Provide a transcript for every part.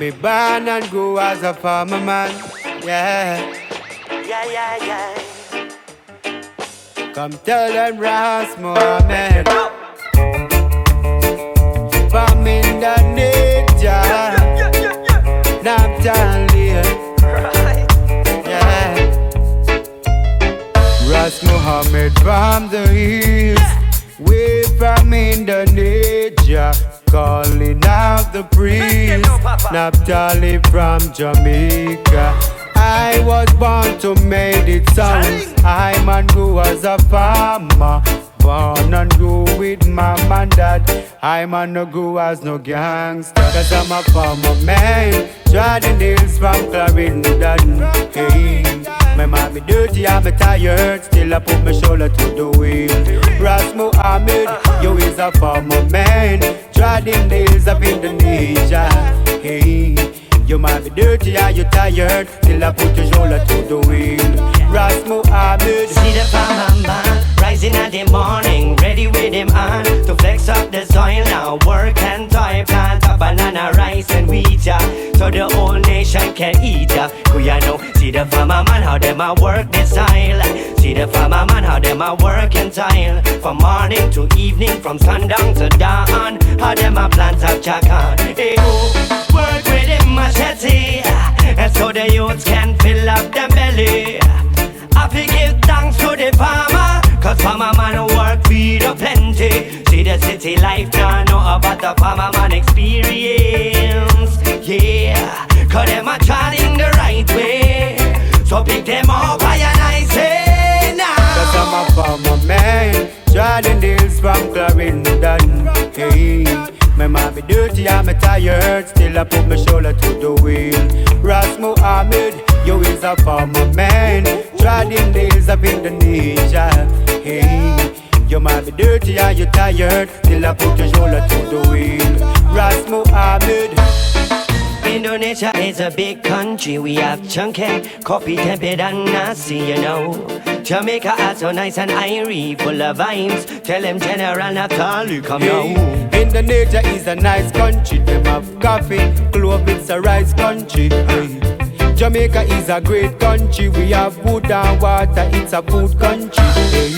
Me born and grow as a farmer man. Yeah. Yeah, yeah, yeah. Come tell them Ras Muhammad. From Indonesia. Naphtali. Yeah. Ras Muhammad from the hills. Way from Indonesia. Calling out the priest. Naphtali from Jamaica. I was born to make it sounds. I man who was a farmer. Born and grew with mom and dad. I man no go as no gangster. Cause I'm a farmer man. Driving hills from Clarendon. Hey. My mommy dirty, I'm tired. Still I put my shoulder to the wheel. Ras Muhammad, yo is a farmer man. The hills of Indonesia. Hey. You might be dirty and you tired Till I put your shoulder to the wheel Ras Muhammad See the farmer man rising at the morning, ready with him on to flex up the soil now. Work and toil, plant a banana, rice and wheat ya, so the whole nation can eat ya. Kuya know, see the farmer man how them a work the soil. See the farmer man how them a work and toil from morning to evening, from sundown to dawn. How them a plant up chakan. Hey, oh, work with him machete, and so the youths can fill up them belly. I give thanks to the farmer Cause farmer man work feed a plenty See the city life now know about the farmer man experience Yeah Cause them a trying the right way So pick them up high man Driving hills from Clarendon. Hey my mind be dirty, I'm tired Still I put my shoulder to the wheel. Ras Muhammad, yo is a farmer man. Driving hills of Indonesia Hey you might be dirty and you tired Still I put your shoulder to the wheel. Ras Muhammad. Indonesia is a big country. We have chunky, coffee, tempered, and nasi, you know. Jamaica also nice and irie, full of vibes. Tell them General Natali, come Hey, now. Indonesia is a nice country. Them have coffee, clove, it's a rice country. Hey. Jamaica is a great country. We have wood and water. It's a food country.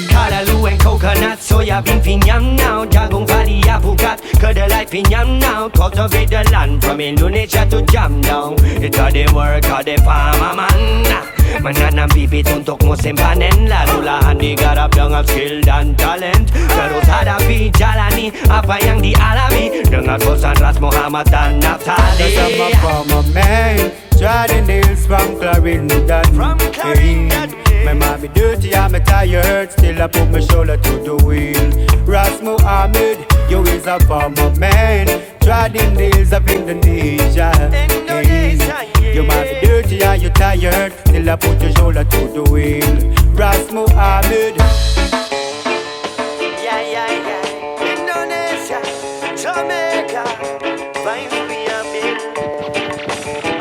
Callaloo and coconut, soya bean fin yam now. Jagung padi apukat, cuddle like fin yam now. Cultivate the land from Indonesia to Jam down. It's all the work of the farmer man. Mananang pipit untuk musim panen Lalu lahan digarap dengan skill dan talent. Terus hadapi jalani apa yang dialami Dengan bosan Ras Muhammad dan Naftali. Cause I'm a farmer man Driving hills from Clarendon From Clarendon, My mommy dirty, I'm tired. Still I put my shoulder to the wheel. Ras Muhammad, yo is a farmer man. Driving hills of Indonesia. Indonesia, Hey, You might be dirty and you tired Still I put your shoulder to the wheel Ras Muhammad Yeah, yeah, yeah. Indonesia, Jamaica, vibes we are big.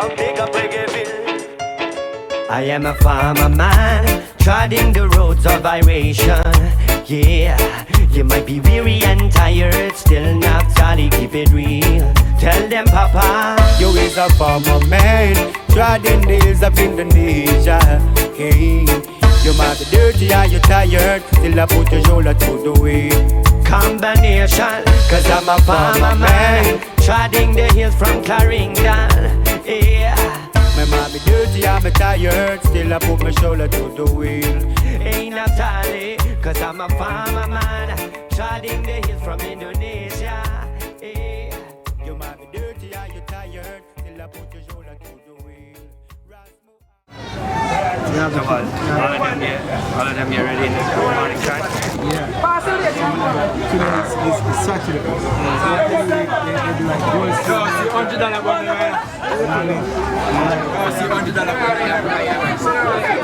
A big up Reggaeville. I am a farmer man, treading the roads of iration. Yeah, you might be weary and tired, still not solid, keep it real. Tell them, Papa, You is a farmer man Driving hills of Indonesia. Hey You might be dirty and you tired. Still I put your shoulder to the wheel combination, cause I'm a farmer man, treading the hills from Clarendon. Yeah. My mommy dirty and me tired. Still I put my shoulder to the wheel Ain't no tally, cause I'm a farmer man, treading the hills from Indonesia. Yeah. You might be dirty and you tired. Still I put your Muhammad. So all, all of them here, all of them here ready in the morning time. Today is, is, is Saturday. So they, they, they do like gold So see hundred dollar button right See hundred dollar Yes,